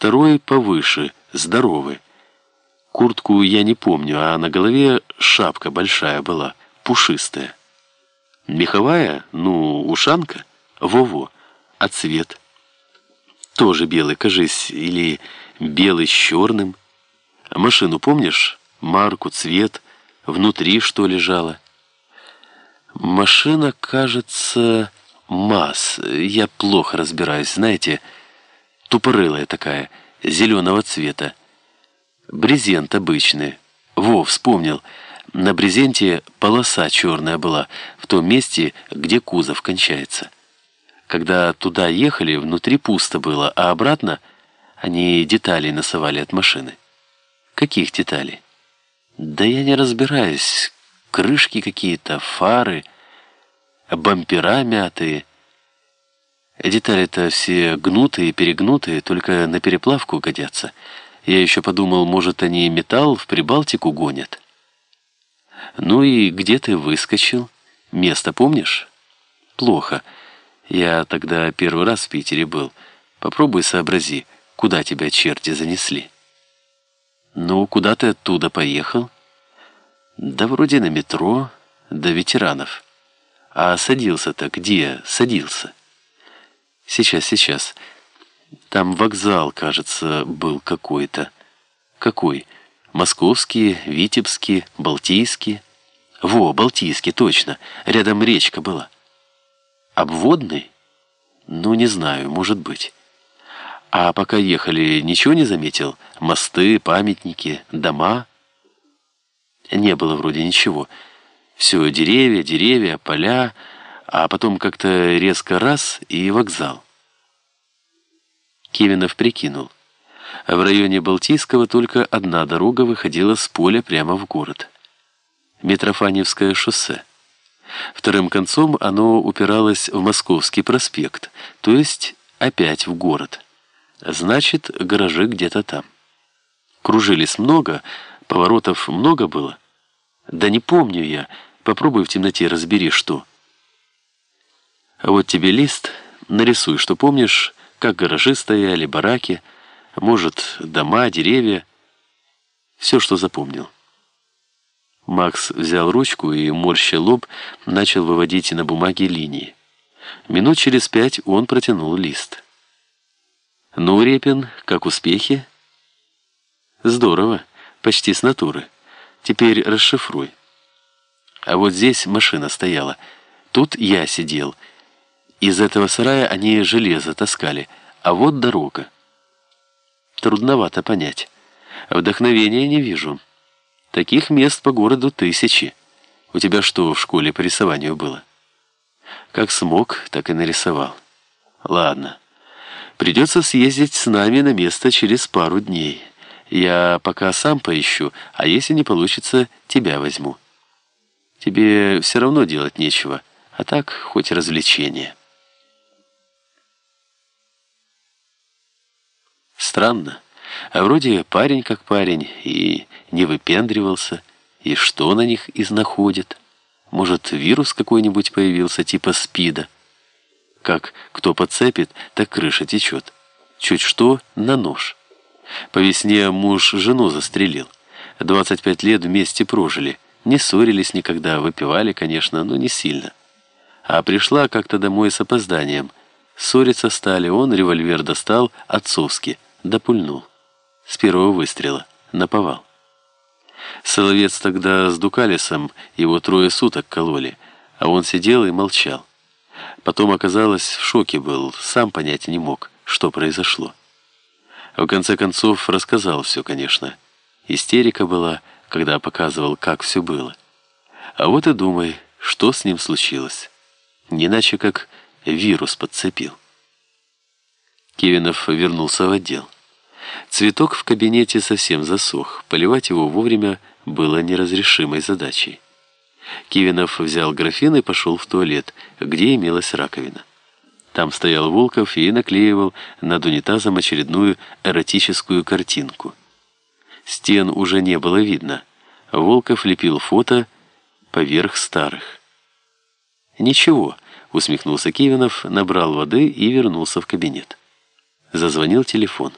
второй повыше, здоровый. Куртку я не помню, а на голове шапка большая была, пушистая. Меховая, ну, ушанка, во-во, а цвет? Тоже белый, кажись, или белый с черным. Машину помнишь? Марку, цвет, внутри что лежало? Машина, кажется, МАЗ. Я плохо разбираюсь, знаете, тупорылая такая, зеленого цвета. Брезент обычный. Во, вспомнил. На брезенте полоса черная была, в том месте, где кузов кончается. Когда туда ехали, внутри пусто было, а обратно они детали насовали от машины. Каких деталей? Да я не разбираюсь. Крышки какие-то, фары, бампера мятые. Детали-то все гнутые, перегнутые, только на переплавку годятся. Я еще подумал, может, они металл в Прибалтику гонят. Ну и где ты выскочил? Место помнишь? Плохо. Я тогда первый раз в Питере был. Попробуй сообрази, куда тебя черти занесли. Ну, куда ты оттуда поехал? Да вроде на метро, до ветеранов. А садился-то где садился? Сейчас, сейчас. Там вокзал, кажется, был какой-то. Какой? Московский, Витебский, Балтийский. Во, Балтийский, точно. Рядом речка была. Обводный? Ну, не знаю, может быть. А пока ехали, ничего не заметил? Мосты, памятники, дома? Не было вроде ничего. Все, деревья, деревья, поля, а потом как-то резко раз и вокзал. Кивинов прикинул. В районе Балтийского только одна дорога выходила с поля прямо в город. Митрофаневское шоссе. Вторым концом оно упиралось в Московский проспект, то есть опять в город. Значит, гаражи где-то там. Кружились много, поворотов много было. Да не помню я, попробуй в темноте разбери, что. А вот тебе лист, нарисуй, что помнишь, как гаражи стояли, бараки, может, дома, деревья. Все, что запомнил. Макс взял ручку и, морща лоб, начал выводить на бумаге линии. Минут через пять он протянул лист. «Ну, Репин, как успехи?» «Здорово, почти с натуры. Теперь расшифруй». А вот здесь машина стояла. Тут я сидел. Из этого сарая они железо таскали, а вот дорога. Трудновато понять. Вдохновения не вижу. Таких мест по городу тысячи. У тебя что в школе по рисованию было? Как смог, так и нарисовал. Ладно. Придется съездить с нами на место через пару дней. Я пока сам поищу, а если не получится, тебя возьму. Тебе все равно делать нечего, а так хоть развлечение. Странно. А вроде парень как парень, и не выпендривался. И что на них изнаходит? Может, вирус какой-нибудь появился, типа СПИДа? Как кто подцепит, так крыша течет. Чуть что, на нож. По весне муж жену застрелил. 25 лет вместе прожили. Не ссорились никогда, выпивали, конечно, но не сильно. А пришла как-то домой с опозданием. Ссориться стали, он револьвер достал отцовский, допульнул. С первого выстрела, наповал. Соловец тогда с Дукалисом его трое суток кололи, а он сидел и молчал. Потом, оказалось, в шоке был, сам понять не мог, что произошло. В конце концов, рассказал все, конечно. Истерика была, когда показывал, как все было. А вот и думай, что с ним случилось. Не иначе, как вирус подцепил. Кевинов вернулся в отдел. Цветок в кабинете совсем засох. Поливать его вовремя было неразрешимой задачей. Кивинов взял графин и пошел в туалет, где имелась раковина. Там стоял Волков и наклеивал над унитазом очередную эротическую картинку. Стен уже не было видно. Волков лепил фото поверх старых. «Ничего», — усмехнулся Кивинов, набрал воды и вернулся в кабинет. Зазвонил телефон.